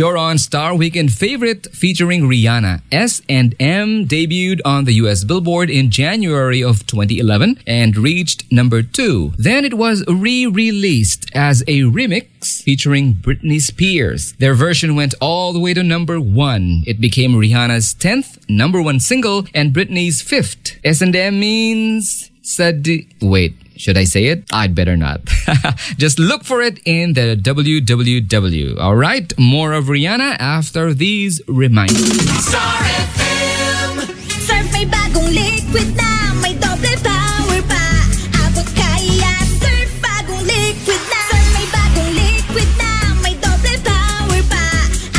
You're on Star Weekend Favorite featuring Rihanna. S&M debuted on the US Billboard in January of 2011 and reached number 2. Then it was re-released as a remix featuring Britney Spears. Their version went all the way to number 1. It became Rihanna's 10th number 1 single and Britney's 5th. S&M means sadi wait should I say it? I'd better not. Just look for it in the www. All right, more of Rihanna after these reminders. Star FM. Surf may bagong liquid na May doble power pa Abot kaya Surf bagong liquid na Surf may bagong liquid na May doble power pa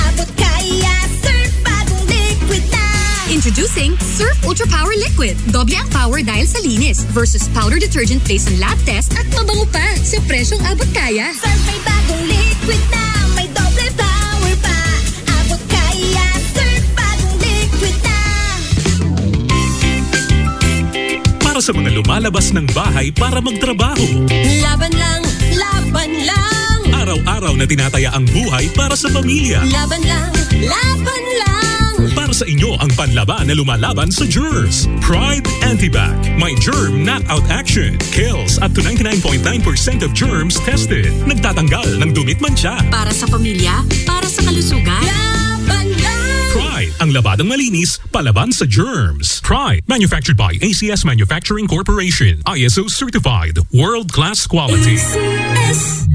Abot kaya Surf bagong liquid na Introducing Surf Ultra Power Liquid. Doble ang power dahil sa linis versus powder detergent based on lab test at mabango pa sa presyong abot kaya. Surf may bagong liquid na May doble power pa Abot kaya Surf bagong liquid na Para sa mga lumalabas ng bahay para magtrabaho. Laban lang, laban lang, Araw-araw na tinataya ang buhay para sa pamilya. laban lang, laban lang. Para sa inyo ang panlaban na lumalaban sa germs. Pride Antibac. My germ knockout action. Kills up to 99.9% of germs tested. Nagtatanggal ng dumit mancha. Para sa pamilya, para sa kalusugan. Laban lang. Pride, ang labadang malinis, palaban sa germs. Pride, manufactured by ACS Manufacturing Corporation. ISO certified. World-class quality.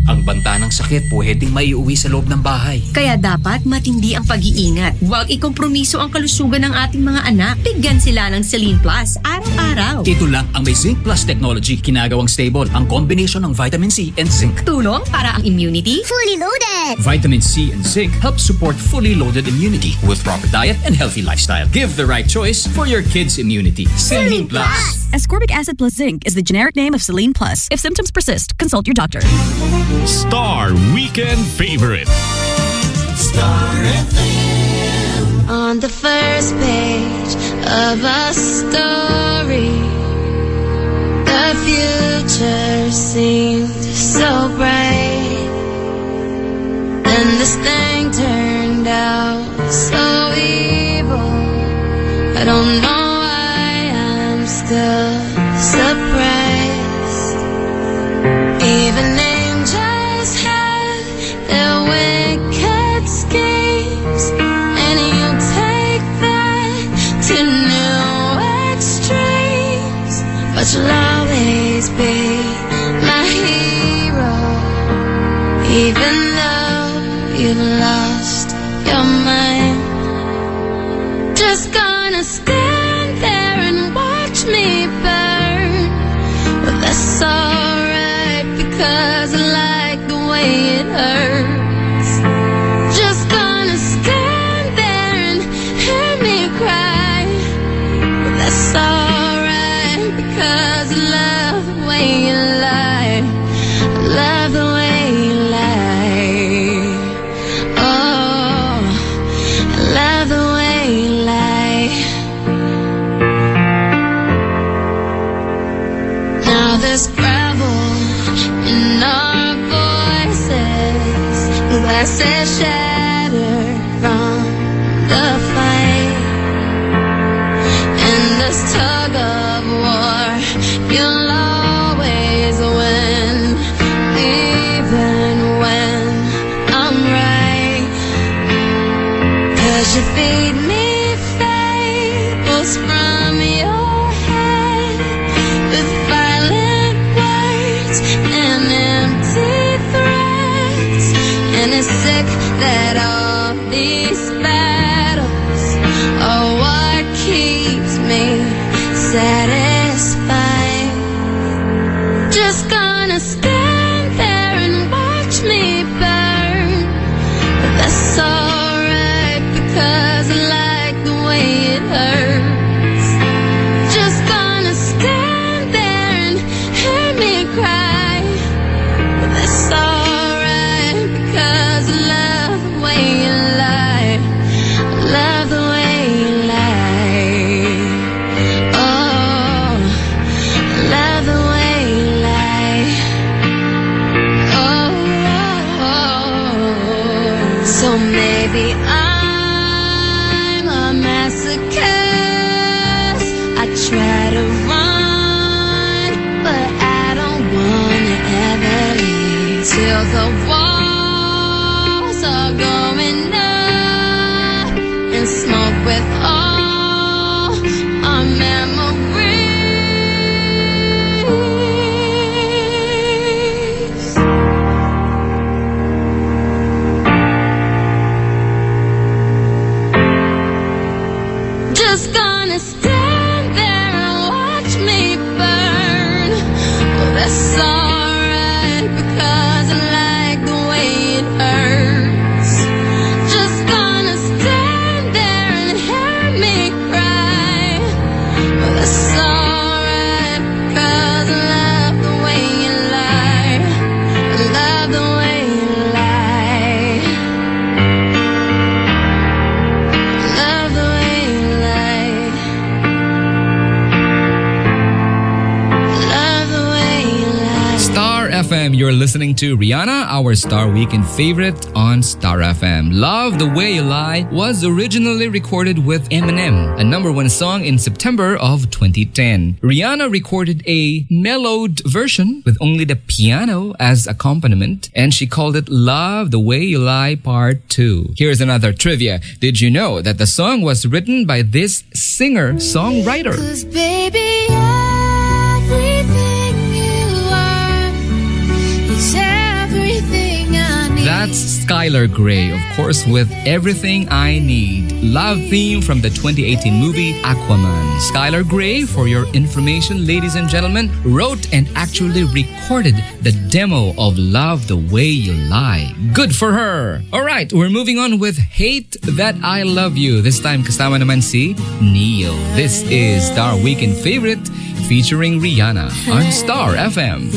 Ang banta ng sakit pwedeng maiuwi sa loob ng bahay. Kaya dapat matindi ang pag-iingat. Huwag ikompromiso ang kalusugan ng ating mga anak. Bigyan sila ng Celine Plus araw-araw. Ito lang ang may Zinc Plus technology ginagawang stable ang combination ng vitamin C and zinc. Tulong para ang immunity. Fully loaded Vitamin C and zinc help support fully loaded immunity with proper diet and healthy lifestyle. Give the right choice for your kids' immunity. Celine Plus. Ascorbic acid plus zinc is the generic name of Celine Plus. If symptoms persist, consult your doctor. Star Weekend Favorite. Star FM. On the first page of a story, the future seemed so bright. Then this thing turned out lost your mind. Just gonna stand there and watch me burn. But that's alright because I like the way it hurts. Glasses shattered from the fight, and this tug of war you'll always win, even when I'm right. Cause you feed me fables from so Maybe I'm a masochist. I try to run, but I don't wanna ever leave till the walls are going up and smoke with all our memories. You're listening to Rihanna, our Star Weekend favorite on Star FM. Love the Way You Lie was originally recorded with Eminem, a number one song in September of 2010. Rihanna recorded a mellowed version with only the piano as accompaniment, and she called it Love the Way You Lie Part 2. Here's another trivia. Did you know that the song was written by this singer-songwriter? Cause Skylar Grey, of course, with Everything I Need. Love theme from the 2018 movie Aquaman. Skylar Grey, for your information, ladies and gentlemen, wrote and actually recorded the demo of Love the Way You Lie. Good for her! Alright, we're moving on with Hate That I Love You. This time, kasama naman si Ne-Yo. This is Star Weekend Favorite featuring Rihanna on Star FM.